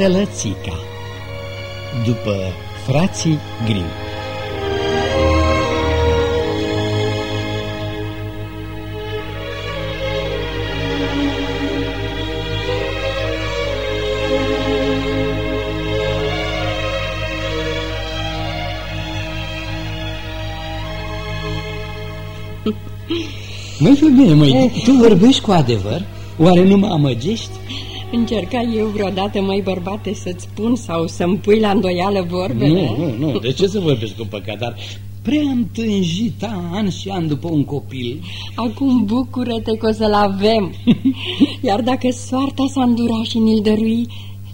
Sălățica După frații Grimm Măi, femeie, măi, tu vorbești cu adevăr? Oare nu mă amăgești? Încerca eu vreodată, mai bărbate, să-ți spun sau să-mi pui la îndoială vorbele? Nu, nu, nu, de ce să vorbești cu păcat, dar prea întânjit an și an după un copil. Acum bucură-te că o să-l avem. Iar dacă soarta s-a îndurat și ni-l dărui,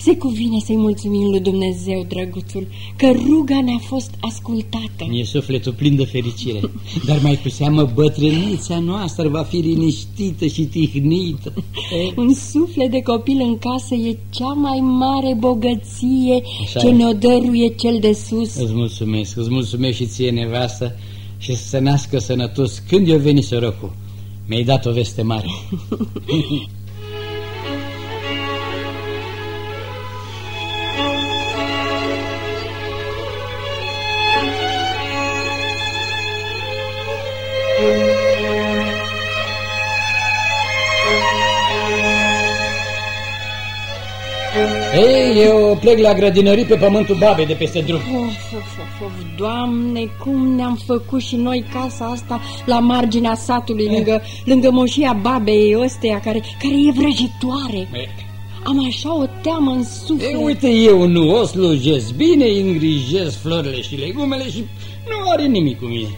se cuvine să-i mulțumim lui Dumnezeu, drăguțul, că ruga ne-a fost ascultată. E sufletul plin de fericire, dar mai cu seamă bătrânița noastră va fi liniștită și tihnită. Un suflet de copil în casă e cea mai mare bogăție Așa ce ne-o dăruie cel de sus. Îți mulțumesc, îți mulțumesc și ție, nevastă, și să se nască sănătos când eu veni sărocul. Mi-ai dat o veste mare. plec la grădinării pe pământul babei de peste drum. Of, of, of, of, Doamne, cum ne-am făcut și noi casa asta la marginea satului, eh. lângă, lângă moșia babei ăsteia, care, care e vrăjitoare. Eh. Am așa o teamă în suflet. Ei, uite, eu nu o slujesc bine, îngrijesc florile și legumele și nu are nimic cu mine.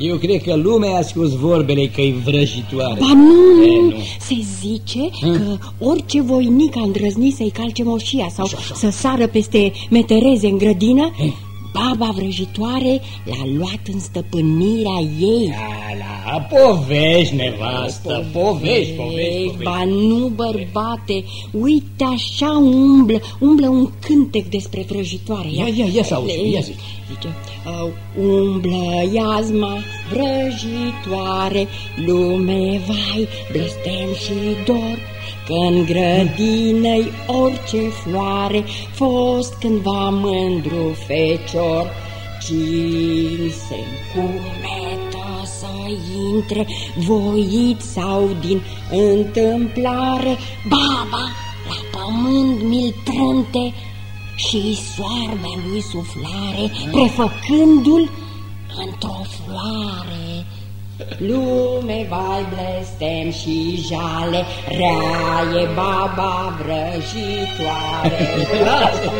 Eu cred că lumea a scos vorbele că-i vrăjitoare. Ba nu, e, nu, se zice ha? că orice voinic a îndrăznit să-i calce moșia sau așa, așa. să sară peste metereze în grădină, He? baba vrăjitoare l-a luat în stăpânirea ei. La, la, povești, nevastă, povești, povești, Ba nu, bărbate, uite așa umblă, umblă un cântec despre vrăjitoare. Ia, ia, ia să auzi, ia zi. Zice, uh, umblă iazma vrăjitoare, lume, vai, blestem și dor, că-n grădină orice floare, fost cândva mândru fecior, cine se încumetă să intre, voit sau din întâmplare, baba la pământ mi-l trânte și soarme lui suflare, prefăcându-l într-o floare. Lume, vai, blestem și jale, rea e baba vrăjitoare. Lasă,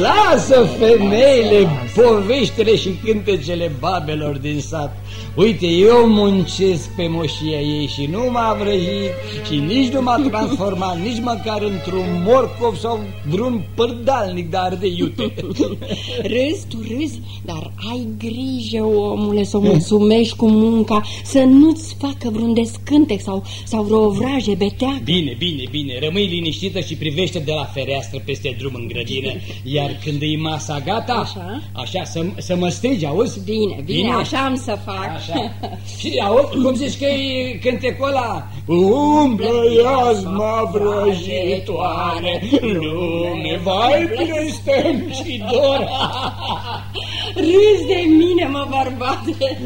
lasă femeile, poveștile și cântecele babelor din sat. Uite, eu muncesc pe moșia ei și nu m-a vrăjit și nici nu m-a transformat nici măcar într-un morcov sau vreun părdalnic de arde iute. Râzi, tu râzi, dar ai grijă, omule, să o mulțumești cu munca, să nu-ți facă vreun descântec sau, sau vreo vraje beteacă. Bine, bine, bine, rămâi liniștită și privește de la fereastră peste drum în grădină, iar când e masa gata, așa, așa să, să mă strigi, auzi? Bine, bine, bine, așa am să fac. Așa. Și auzi, cum zici că e cântecul ăla? Umblă iazma vrăjitoare, lume, vai, blestem și dor. Râzi de mine, mă, bărbate.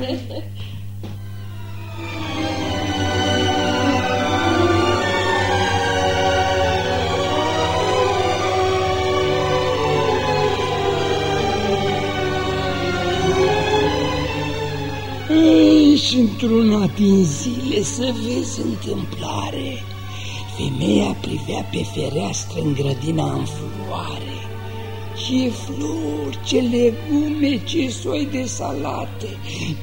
Și într-una din zile să vezi întâmplare. Femeia privea pe fereastră în grădina în floare. Ce flori, ce legume, ce soi de salate,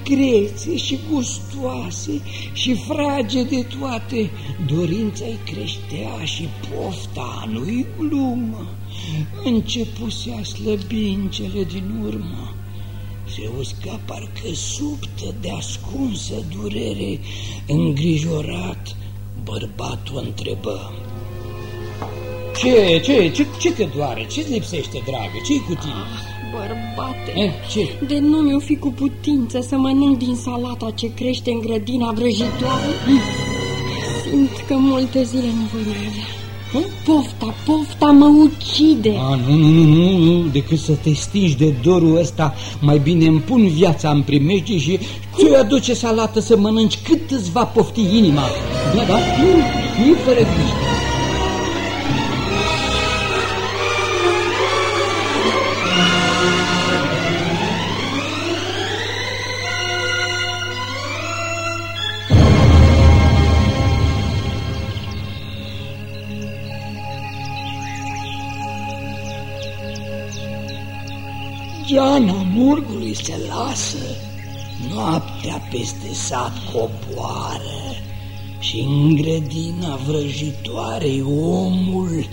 crețe și gustoase și frage de toate. Dorința-i creștea și pofta nu-i glumă. Începuse a slăbi în cele din urmă se usca parcă subtă de ascunsă durere, îngrijorat, bărbatul întrebă. Ce, ce, ce, ce te doare? Ce-ți lipsește, dragă? ce cu tine? Ah, bărbate, eh, ce? de nu mi-o fi cu putință să mănânc din salata ce crește în grădina vrăjitoare? Simt că multe zile nu voi mai avea. Pofta, pofta mă ucide. A, nu, nu, nu, nu, decât să te stingi de dorul ăsta, mai bine îmi pun viața în primejdie și ți-o aduce salată să mănânci cât îți va pofti inima. Da, da, nu, nu fără grijă. Geana murgului se lasă, noaptea peste sat coboară și în grădina vrăjitoare omul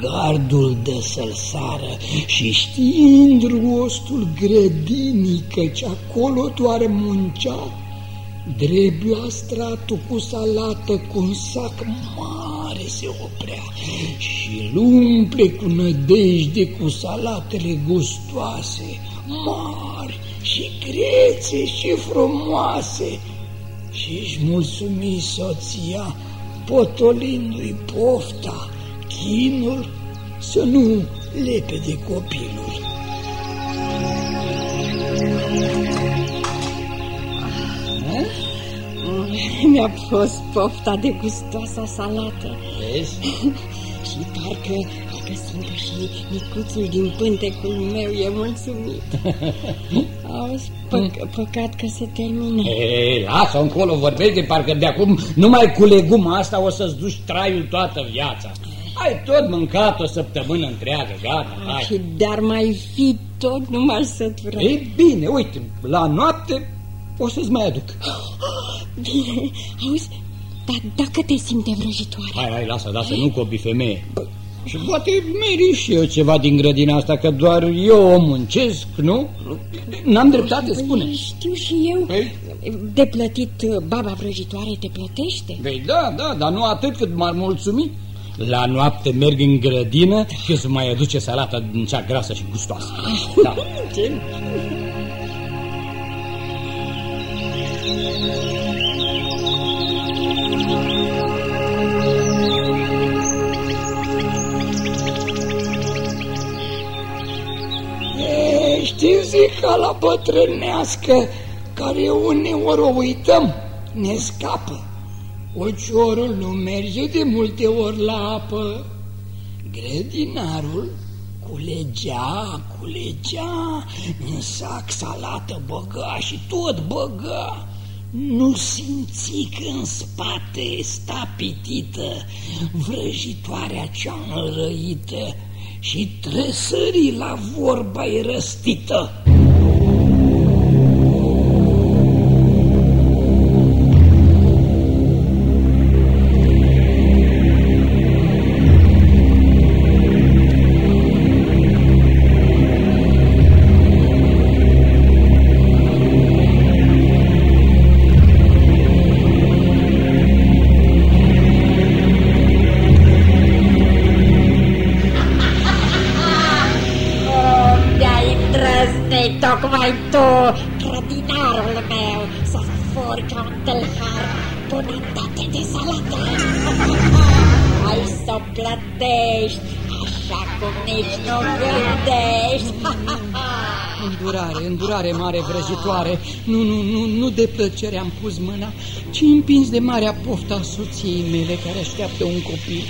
gardul de să-l sară. Și știind rostul grădinii căci acolo doar muncea, Drebia stratul cu salată cu un sac mare se oprea și îl umple cu nădejde cu salatele gustoase, mari și crețe și frumoase. Și își mulțumi soția, potolindu-i pofta, chinul, să nu lepe de copilul. Mi-a fost pofta de gustoasa salată. Vezi? și parcă, parcă simtă și micuțul din pântecul meu e mulțumit. Auzi, pă păcat că se termină. Ei, lasă încolo, vorbești de parcă de acum numai cu leguma asta o să-ți duci traiul toată viața. Ai tot mâncat o săptămână întreagă, gata, hai. Și dar mai fi tot, nu m-aș sătura. Ei bine, uite, la noapte o să-ți mai aduc. Bine, auzi, dar dacă te simte vrăjitoare... Hai, hai, lasă, lasă, nu copii femeie. Și poate meri și eu ceva din grădina asta, că doar eu o muncesc, nu? N-am dreptate, spune. Știu și eu. Ei? De plătit baba vrăjitoare te plătește? Vei, da, da, dar nu atât cât m-ar mulțumi. La noapte merg în grădină și să mai aduce salata din cea grasă și gustoasă. Da. Știi, zic, ca la bătrânească, care uneori o uităm, ne scapă. Ociorul nu merge de multe ori la apă. Grădinarul culegea, culegea, în sac salată băga și tot băga. Nu simți că în spate sta pitită vrăjitoarea cea înrăită și tresări la vorba răstită. Mare vrăjitoare Nu, nu, nu, nu de plăcere am pus mâna Ci împins de marea pofta a soției mele Care așteaptă un copil.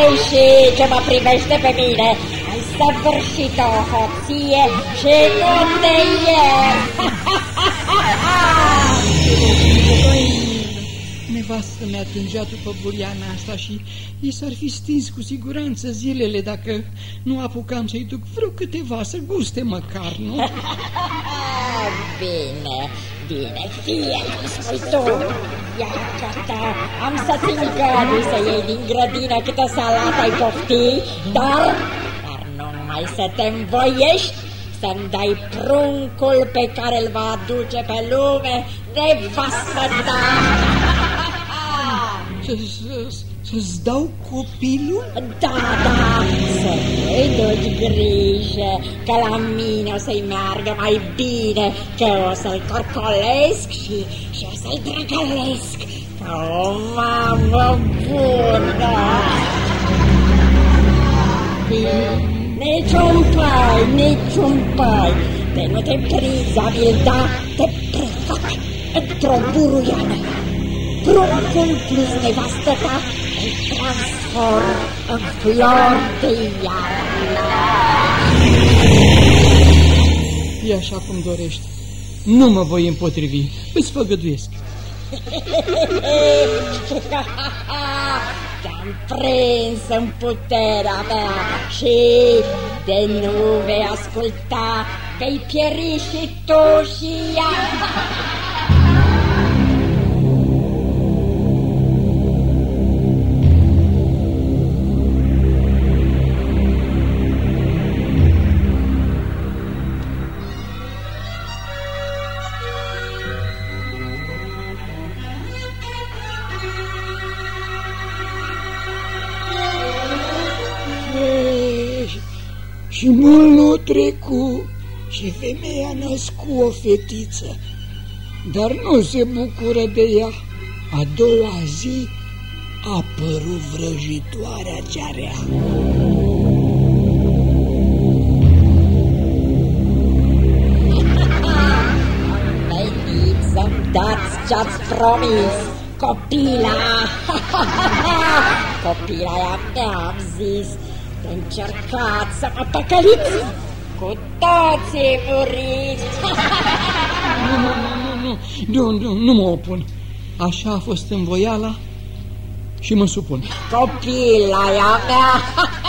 Ei și ce mă privește pe mine? Ai săvârșit o hoție și nu te ieri. Nevastă mi atingea după buliana asta și i s-ar fi stins cu siguranță zilele dacă nu apucam să-i duc vreo câteva să guste măcar, nu? bine, bine, fie cum spui tu. Ia ta, am să țin gardul să iei din grădină câtă salată ai pofti, dar, dar nu mai să te învoiești să-mi dai pruncul pe care îl va aduce pe lume nevastă ta. Să-ți dau copilul? Da, da, să nu-i duci grijă, că la mine o să-i meargă mai bine, că o să-l corcolesc și, și o să-i drăgălesc ca o mamă bună. copil, niciun pai, niciun pai, de nu te prizi, da, te prefac într-o buruiană. Pruncul plus nevastă ta îl transform în flor de iarnă. E așa cum dorești. Nu mă voi împotrivi, îți făgăduiesc. Te-am prins în puterea mea și de nu vei asculta, vei pieri și tu și ea. Și mult nu trecu și femeia născu o fetiță, dar nu se bucură de ea. A doua zi a apărut vrăjitoarea cea rea. Veniți să-mi dați ce-ați promis, copila! Copila aia mea, am zis, Încercați să mă păcăliți! Cu toții muriți! nu, nu, nu, nu, nu, nu mă opun. Așa a fost în voiala și mă supun. Copila aia mea!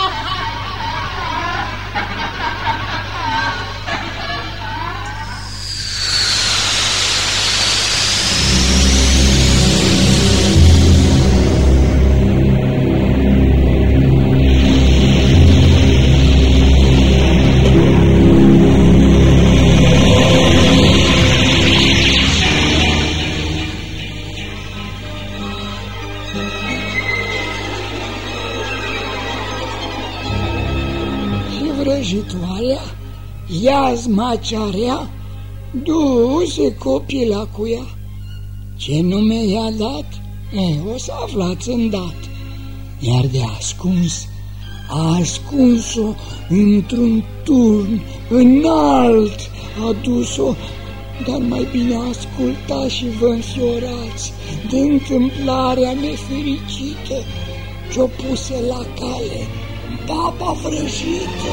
Vrăjitoarea, iazma cea rea, du-se copila cu ea. Ce nume i-a dat? E, o să aflați îndată. Iar de ascuns, a ascuns-o într-un turn înalt, a dus-o, dar mai bine ascultați și vă înfiorați de întâmplarea nefericită ce-o puse la cale baba vrăjită.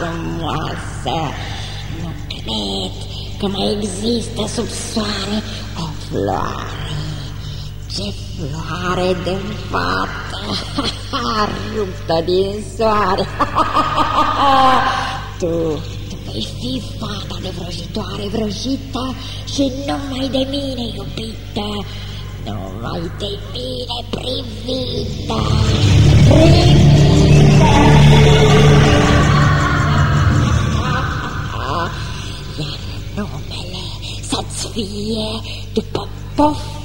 frumoasă. Nu cred că mai există sub soare o floare ce floare de fată, ruptă din soare. tu, tu vei fi fata de vrăjitoare vrăjită și numai de mine iubită, numai de mine privită, privită. Iar numele să-ți fie după poftă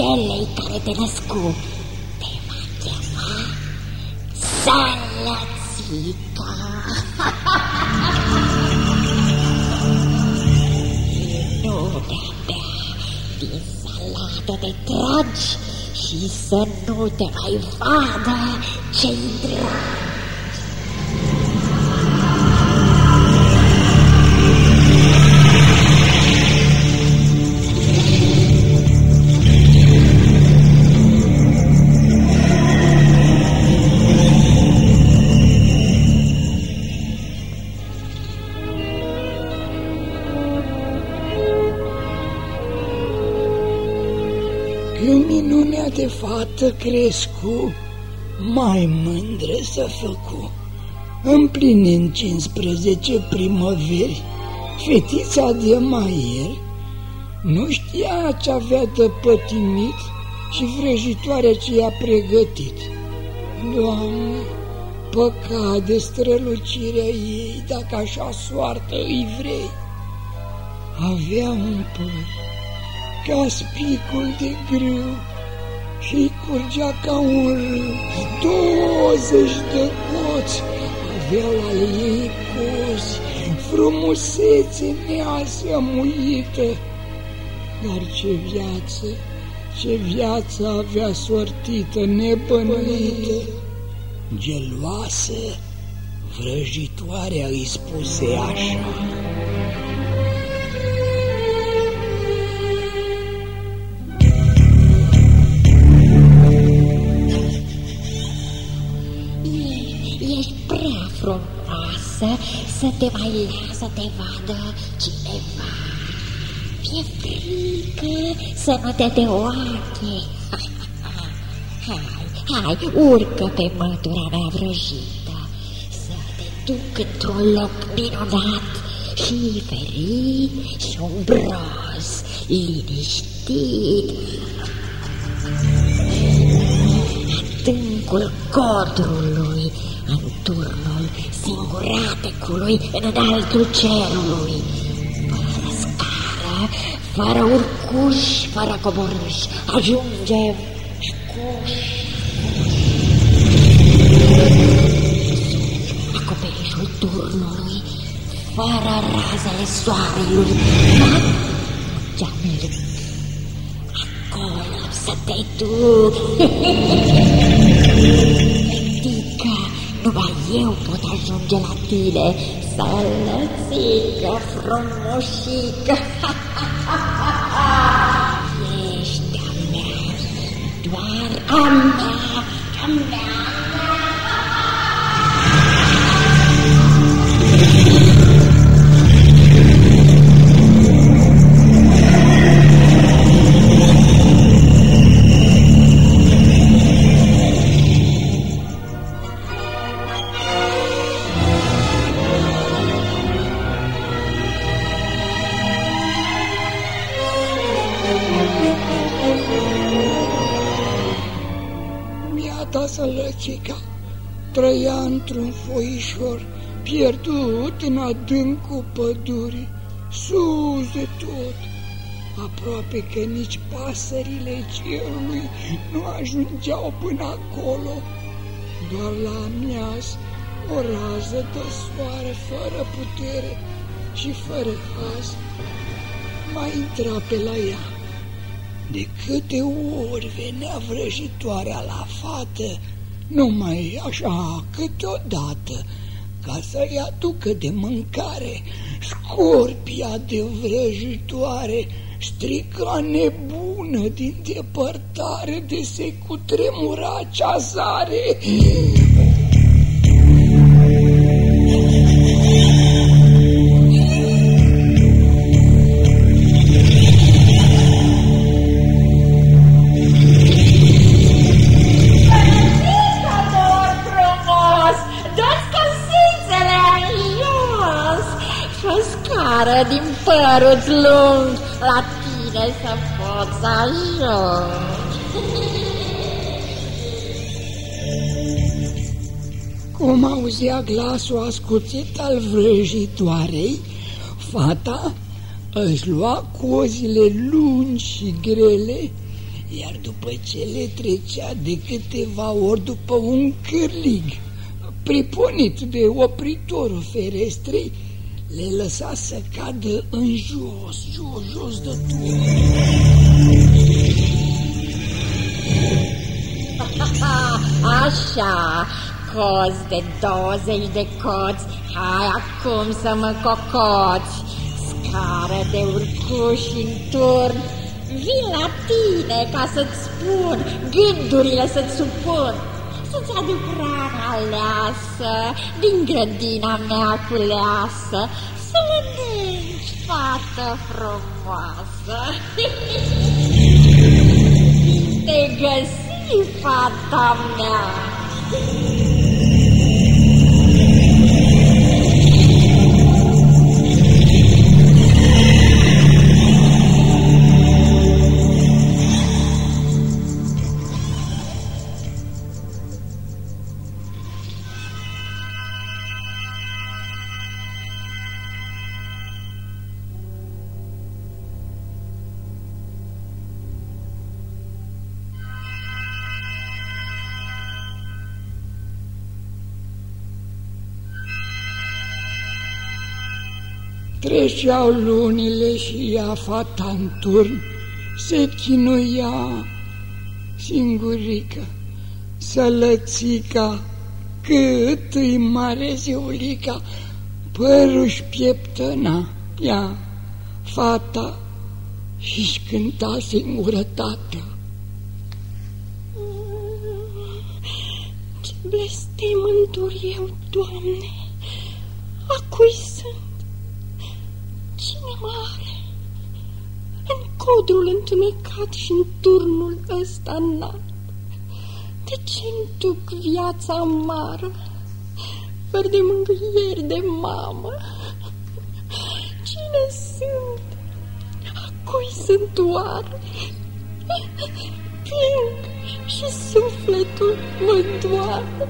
celei care te născu te va chema Salățica. nu de-abia din salată te tragi și să nu te mai vadă cei dragi. De fată crescu, mai mândră să făcu. Împlinind 15 primăveri, fetița de maier nu știa ce avea de pătimit și vrăjitoarea ce i-a pregătit. Doamne, păcat de strălucirea ei, dacă așa soartă îi vrei. Avea un păr ca spicul de grâu și curgea ca un râu. Douăzeci de coți aveau ale ei cozi, frumusețe neasămuită. Dar ce viață, ce viață avea sortită, nebănuită, geloasă, vrăjitoarea îi spuse așa. Te mai lasă te vadă cineva. Fie frică să nu te de oache. Hai, hai, urcă pe mătura mea vrăjită, să te duc într-un loc minunat și ferit și umbros, liniștit. Adâncul codrului, în turnul singuratecului în înaltul cerului, fără scară, fără urcuș, fără coborâș, ajungem cuș. Acoperișul turnului, fără razele soarelui, geamul acolo să te duc. Numai eu pot ajunge la tine, sălățică frumușică. Ești a mea, doar a mea, adâncul pădurii, sus de tot, aproape că nici pasările cerului nu ajungeau până acolo. Doar la amiaz o rază de soare fără putere și fără haz mai intra pe la ea. De câte ori venea vrăjitoarea la fată, numai așa câteodată, ca să-i aducă de mâncare, scorpia de vrăjitoare strica nebună din depărtare de se cutremura ceasare. din părul lung, la tine să pot să ajung. Cum auzea glasul ascuțit al vrăjitoarei, fata își lua cozile lungi și grele, iar după ce le trecea de câteva ori după un cârlig, priponit de opritorul ferestrei, le lăsa să cadă în jos, jos, jos de tot. Așa, cozi de 20 de coți, hai acum să mă cocoți. Scară de urcuș în turn, vin la tine ca să-ți spun, gândurile să-ți supun să-ți aduc rana aleasă din grădina mea culeasă, să mănânci, fată frumoasă. Te găsi, fata mea. Treceau lunile și ea, fata în turn, se chinuia singurică, sălățica, cât îi mare zeulica, păruși pieptăna, ea, fata, și-și cânta singurătatea. Ce blestem îndur eu, Doamne, a cui sunt? Cine mă are? În codrul întunecat și în turnul ăsta înalt. De ce-mi duc viața amară, fără de mângâieri de mamă? Cine sunt? A cui sunt oare? Plâng și sufletul mă doare.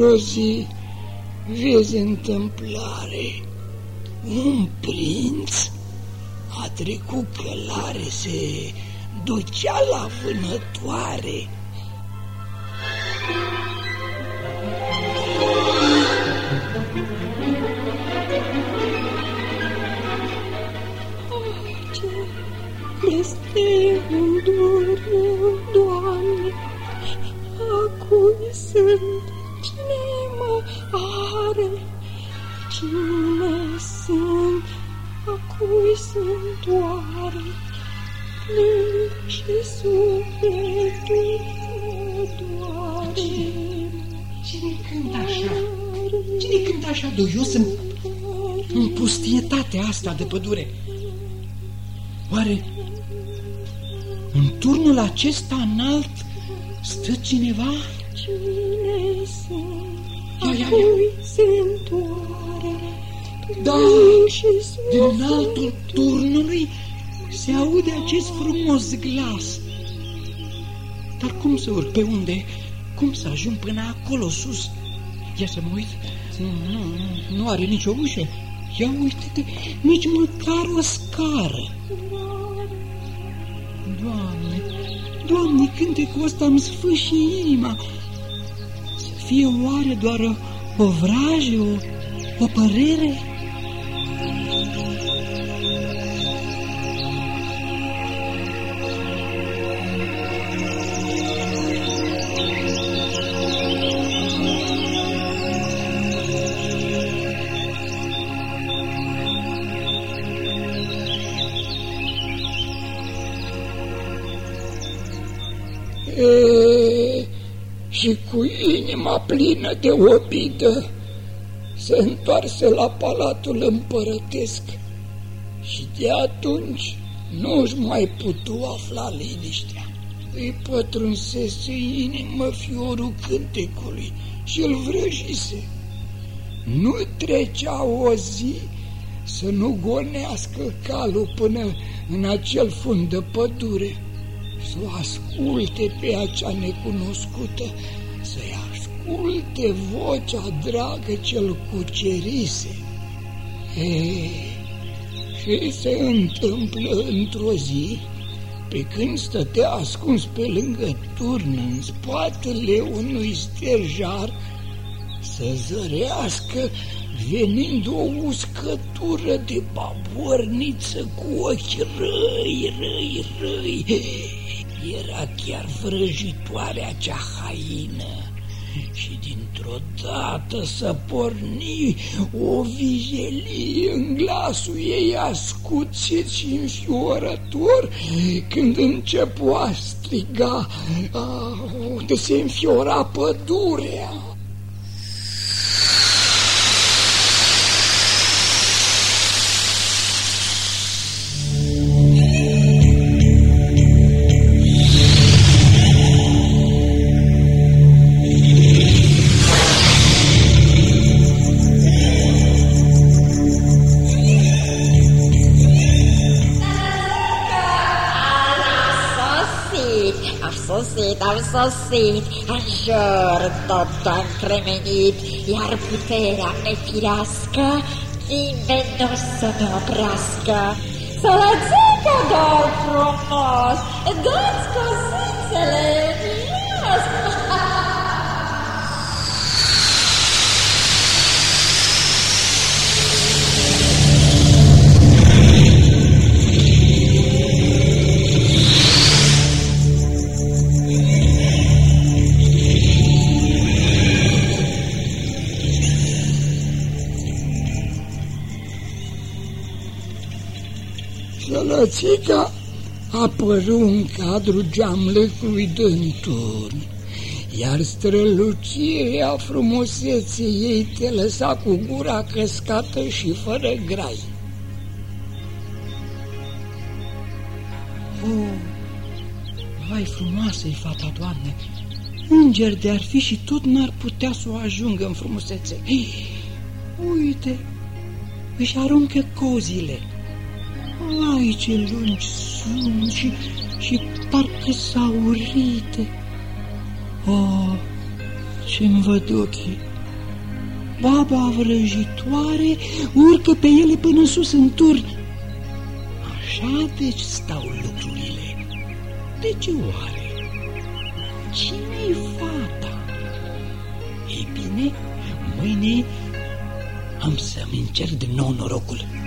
Într-o zi Cine cântă așa duios în, în pustietatea asta de pădure? Oare în turnul acesta înalt stă cineva? Cine sunt? Ia, ia, ia. Da, din altul turnului se aude acest frumos glas. Dar cum să urc? Pe unde? Cum să ajung până acolo sus? Ia să mă uit. Nu, nu, nu, nu are nicio ușă. Ia uite-te, nici măcar o scară. Doamne, Doamne, cântecul ăsta îmi sfâșie inima fie oare doar o, o vrajă, o, o părere? Inima plină de obidă se întoarse la palatul împărătesc și de atunci nu-și mai putu afla liniștea. Îi pătrunsese inimă fiorul cântecului și îl vrăjise. Nu trecea o zi să nu gonească calul până în acel fund de pădure să o asculte pe acea necunoscută, să-i asculte vocea dragă ce-l cucerise. E, și se întâmplă într-o zi, pe când stătea ascuns pe lângă turn în spatele unui sterjar, să zărească venind o uscătură de baborniță cu ochi răi, răi, răi. Era chiar vrăjitoarea cea haină și dintr-o dată să porni o vijelie în glasul ei ascuțit și înfiorător când începu a striga, unde se înfiora pădurea. Sosit, în jur tot încremenit, iar puterea nefirească nimeni nu să ne oprească. Să lățică doar frumos, dați cosițele mios. Sălățica apăru în cadrul geamlăcului de turn, iar strălucirea frumuseții ei te lăsa cu gura căscată și fără grai. Oh, vai frumoasă-i fata, Doamne! Înger de-ar fi și tot n-ar putea să o ajungă în frumusețe. Uite, își aruncă cozile Ai, ce lungi sunt și, și parcă saurite. Oh, ce-mi văd ochii! Baba vrăjitoare urcă pe ele până sus în turn. Așa deci stau lucrurile. De ce oare? Cine-i fata? Ei bine, mâine am să-mi încerc din nou norocul.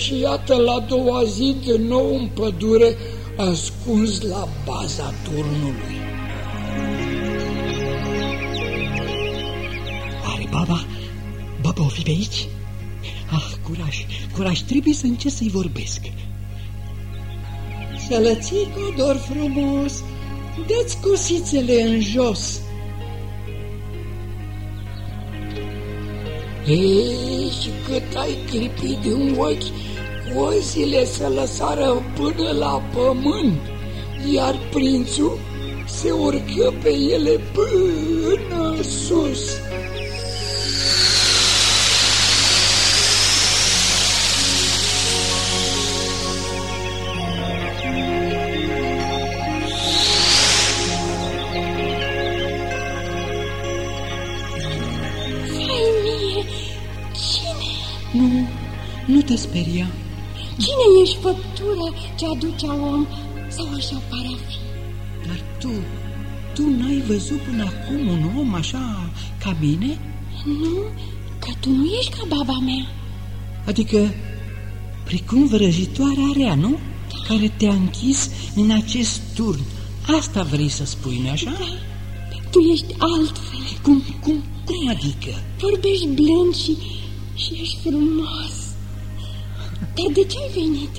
Și iată la doua zi de nou în pădure, ascuns la baza turnului. Are baba? Baba o fi pe aici? Ah, curaj, curaj, trebuie să încerc să-i vorbesc. Sălățico, dor frumos, dă-ți cosițele în jos. Ei, și cât ai clipit din ochi, cozile se lăsară până la pământ, iar prințul se urcă pe ele până sus. Nu, nu te speria. Cine ești făptură ce aduce om sau așa pare a fi? Dar tu, tu n-ai văzut până acum un om așa ca mine? Nu, că tu nu ești ca baba mea. Adică, precum vrăjitoarea rea, nu? Care te-a închis în acest turn. Asta vrei să spui, nu așa? Da, tu ești altfel. Cum, cum, cum adică? Vorbești blând și, și ești frumos. Dar de ce ai venit?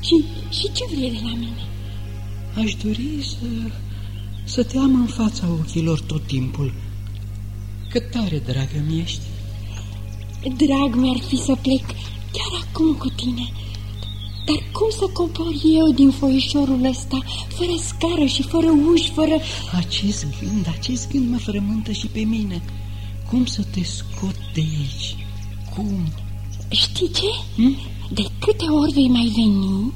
Și, și ce vrei de la mine? Aș dori să, să te am în fața ochilor tot timpul. Cât tare dragă mi ești. Drag mi-ar fi să plec chiar acum cu tine. Dar cum să cobor eu din foișorul ăsta, fără scară și fără uși, fără... Acest gând, acest gând mă frământă și pe mine. cum să te scot de aici. Cum? Știi ce? Hmm? De câte ori vei mai veni,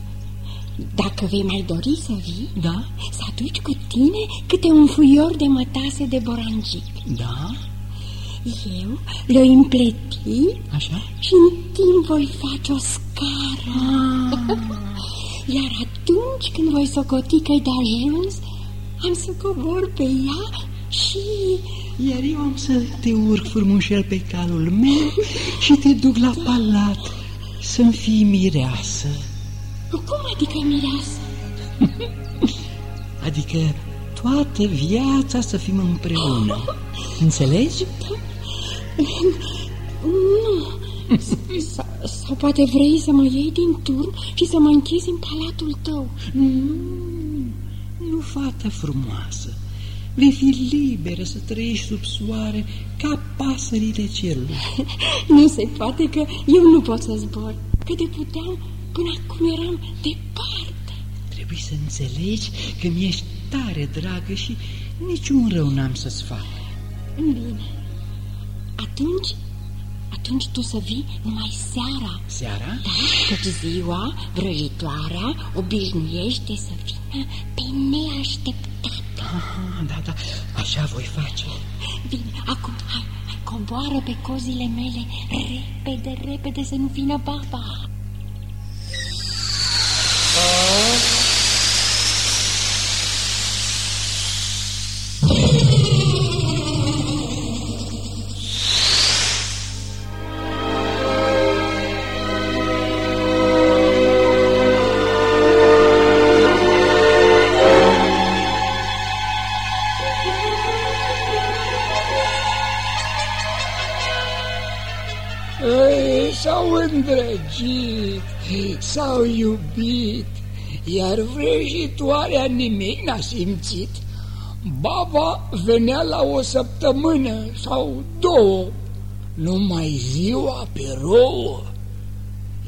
dacă vei mai dori să vii, da? să aduci cu tine câte un fuior de mătase de borangic. Da? Eu le-o împleti Așa? și în timp voi face o scară. Ah. Iar atunci când voi socoti că-i de ajuns, am să cobor pe ea și... Iar eu am să te urc frumușel pe calul meu și te duc la palat să-mi fii mireasă. Cum adică mireasă? adică toată viața să fim împreună. Înțelegi? Nu. Sau poate vrei să mă iei din turn și să mă închizi în palatul tău. Nu, nu, fata frumoasă. Vei fi liberă să trăiești sub soare ca pasările cerului. Nu se poate că eu nu pot să zbor. Că de puteam, până acum eram departe. Trebuie să înțelegi că mi-ești tare dragă și niciun rău n-am să-ți fac. Bine. Atunci atunci tu să vii numai seara. Seara? Da, căci ziua, vrăjitoarea, obișnuiește să vină pe neașteptat. Aha, da, da, așa voi face. Bine, acum, hai, hai, coboară pe cozile mele, repede, repede să nu vină baba. Iar vrăjitoarea nimic n-a simțit. Baba venea la o săptămână sau două, numai ziua pe rouă.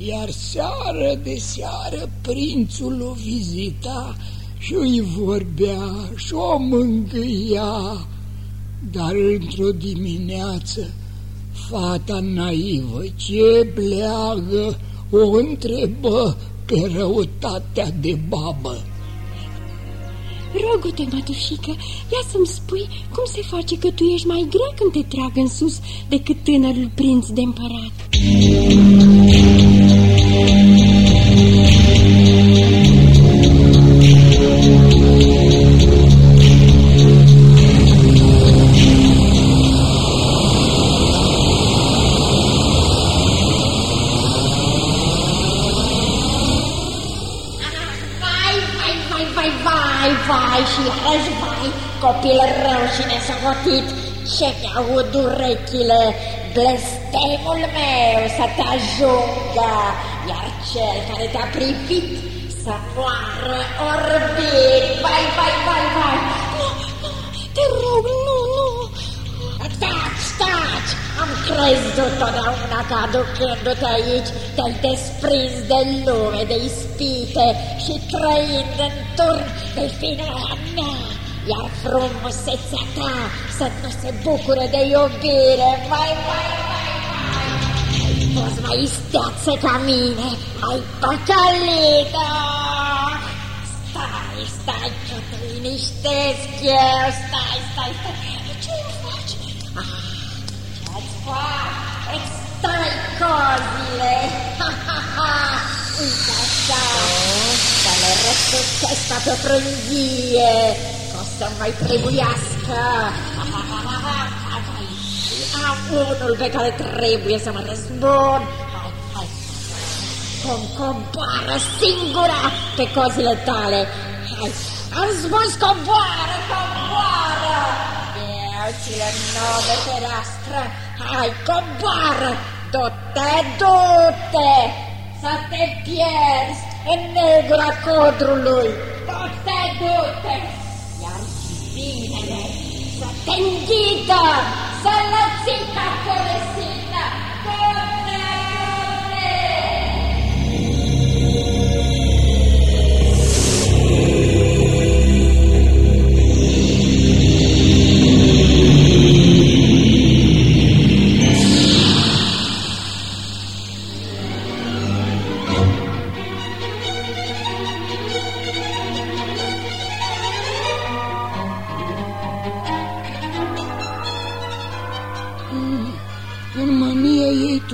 Iar seară de seară prințul o vizita și îi vorbea și o mângâia, dar într-o dimineață fata naivă ce pleagă o întrebă pe răutatea de babă. Rogă-te, mătușică, ia să-mi spui cum se face că tu ești mai grea când te trag în sus decât tânărul prinț de împărat. Copil rău și nesocotit, ce mi-aud urechile, blestemul meu să te ajungă, iar cel care te-a privit să moară orbit. Vai, vai, vai, vai! Nu, nu, te rog, nu, crezut totdeauna că aducându-te aici te-ai desprins de lume, de ispite și trăind în turn de finarea mea iar frumusețea ta să nu se bucure de iubire. Vai, vai, vai, vai! Toți mai isteață ca mine, ai păcălită! Stai, stai, că te liniștesc eu, stai, stai, stai. Așa, să le răsucesc pe frânghie, o să mai trebuiască. Am unul pe care trebuie să mă răzbun. Hai, hai. Cum coboară singura pe cozile tale. Hai, am spus coboară, coboară. Eu ți le de fereastră. Ai, cobară, dote, dote, să te pierzi în negura codrului. Dote, dote, iar vinele să te înghită, să lăsi ca colesit.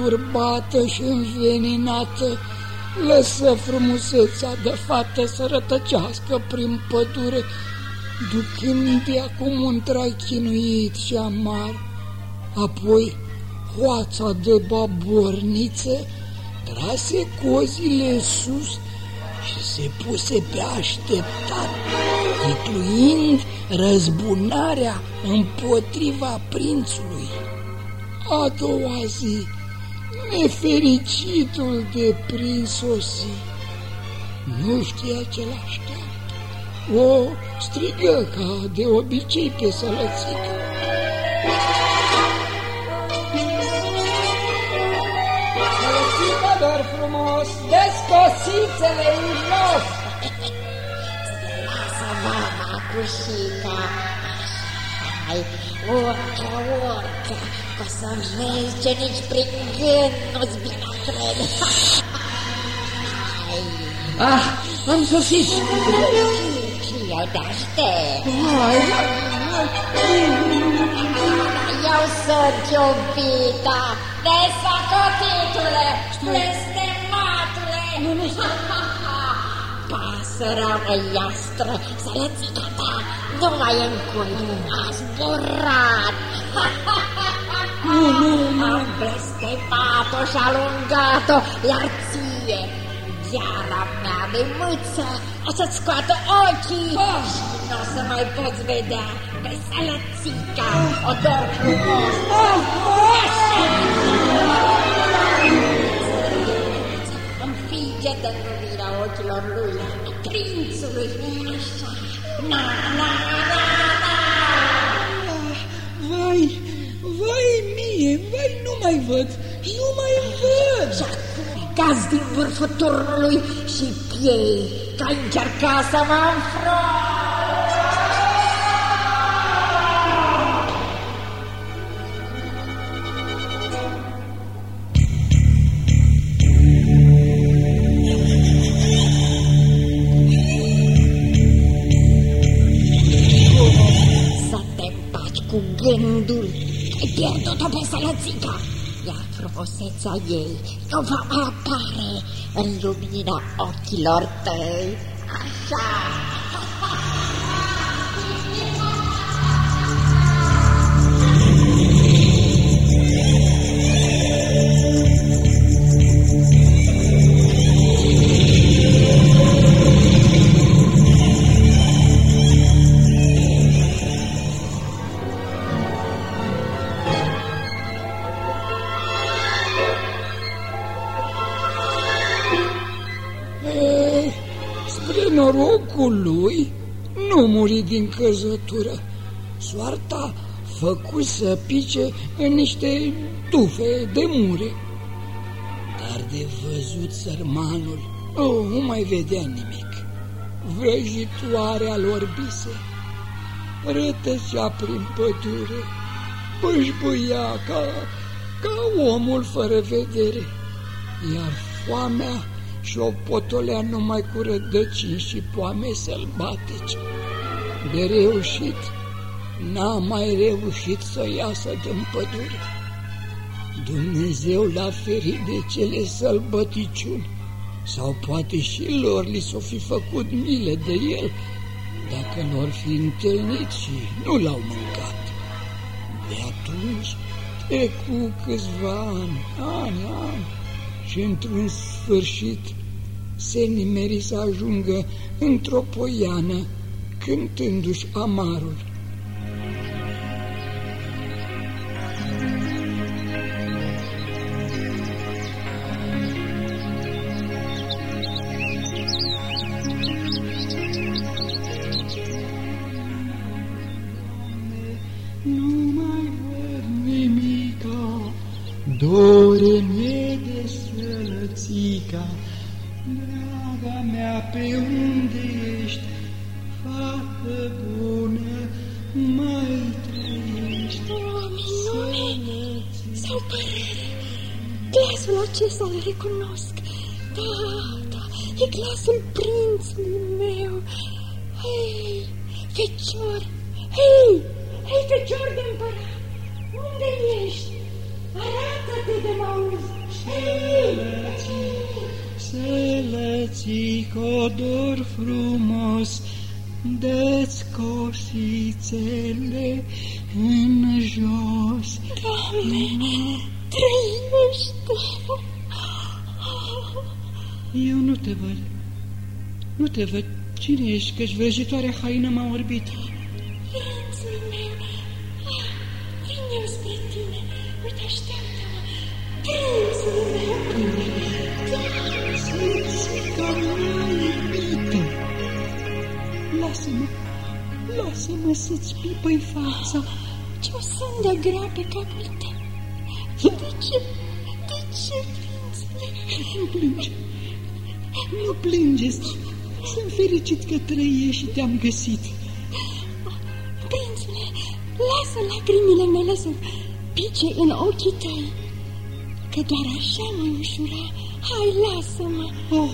Turbată și înveninată, lăsă frumusețea de fată să rătăcească prin pădure, ducând de acum un trai chinuit și amar. Apoi, hoața de baborniță trase cozile sus și se puse pe așteptat, titluind răzbunarea împotriva prințului. A doua zi, nefericitul de prinț sosi, nu știa ce l-așteaptă. O strigă ca de obicei pe sălățică. Sălățică, doar frumos, descosițele în jos! Lasă mama cu șica, Hai, urcă, urcă, că să vezi ce nici prin gând nu-ți vine cred. Ah, am sosit! Și eu te aștept. Hai, Eu sunt iubita, desacotitule, blestematule. Pasărea măiastră, sălățica ta, nu mai e în cui, a zburat. Nu, nu, nu. Am blestemat-o și alungat-o, iar ție, Iara mea de mâță, o să-ți scoată ochii și nu o să mai poți vedea pe sălățica, o dor frumos. Înfige de lumirea ochilor lui, prințului, așa, na, na, na, mai văd, nu mai văd. Și acum caz din vârful turnului și piei, că ai încercat să mă înfrunți. Să te împaci cu gândul că ai pierdut-o pe sălățica, iar frumusețea ei nu va mai apare în lumina ochilor tăi. Așa! Căzătură. Soarta făcu să pice în niște tufe de mure. Dar de văzut sărmanul, oh, nu mai vedea nimic. Vrăjitoarea lor bise, rătăcea prin pădure, își băia ca, ca omul fără vedere, iar foamea și o potolea numai cu rădăcini și poame sălbatice. De reușit, n-a mai reușit să iasă din pădure. Dumnezeu l-a ferit de cele sălbăticiuni, sau poate și lor li s-o fi făcut mile de el, dacă l-or fi întâlnit și nu l-au mâncat. De atunci trecu câțiva ani, ani, ani, și într-un sfârșit se nimeri să ajungă într-o poiană gentindos amaros Glasul acesta îl recunosc. Da, da, e glasul prințului meu. Hei, fecior, hei, hei, fecior de împărat, unde ești? Arată-te de mă auzi. Hei, hei. Seleții codor frumos, descoșițele, cosițele în jos. Doamne, trăiește! Eu nu te văd. Nu te văd. Cine ești? Căci vrăjitoarea haină m-a orbit. Prințul meu, vin eu spre tine. Uite, așteaptă-mă. Prințul meu. Țițica mea iubită. Lasă-mă, lasă-mă să-ți pipăi fața. Ce o sândă grea pe capul tău. De ce? De ce, prințule? Nu plânge, nu plângeți. Sunt fericit că trăiești și te-am găsit. Prințule, lasă lacrimile mele să pice în ochii tăi, că doar așa mă ușura. Hai, lasă-mă. Oh,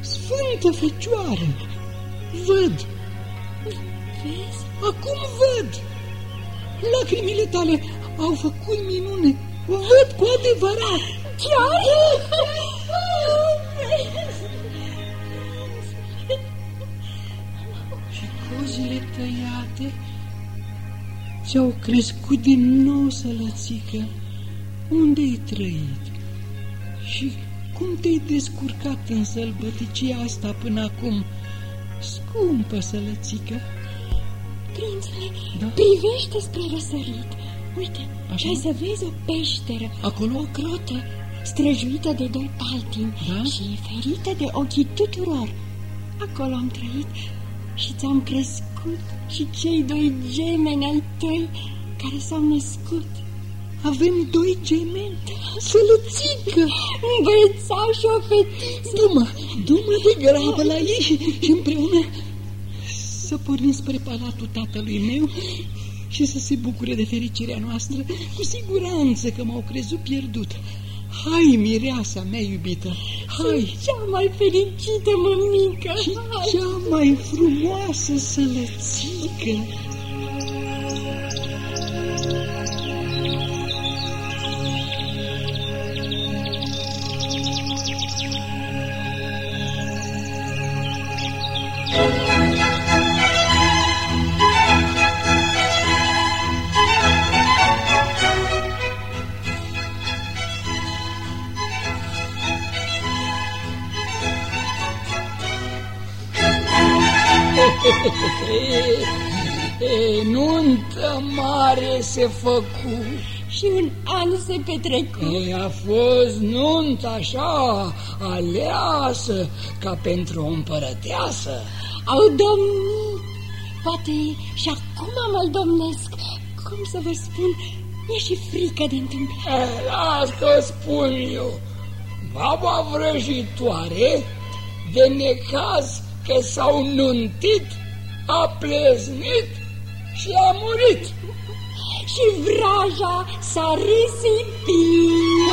Sfântă Fecioară, văd, Vezi? acum văd. Lacrimile tale au făcut minune. Văd cu adevărat. Chiar? Și cozile tăiate ți-au crescut din nou sălățică. Unde-ai trăit? Și cum te-ai descurcat în sălbăticia asta până acum? Scumpă sălățică. Prințule, Da? privește spre răsărit. Uite, Așa? și ai să vezi o peșteră, Acolo? o grotă străjuită de doi paltini Da? și ferită de ochii tuturor. Acolo am trăit și ți-am crescut și cei doi gemeni ai tăi care s-au născut. Avem doi gemeni. Sălățică! Un băiețaș și o fetiță. Du-mă, du-mă de grabă la ei și, și împreună să pornim spre palatul tatălui meu și să se bucure de fericirea noastră, cu siguranță că m-au crezut pierdut. Hai, mireasa mea iubită, hai! Cea mai fericită mămică. Și Hai. cea mai frumoasă sălățică. E, mare se făcu. Și un an se petrecu. E, a fost nuntă așa, aleasă, ca pentru o împărăteasă. Au domnit. Poate și acum mă domnesc. Cum să vă spun, mi-e și frică de întâmplare. E, las că spun eu. Baba vrăjitoare, de necaz că s-au nuntit, a pleznit și a murit. Și vraja s-a risipit.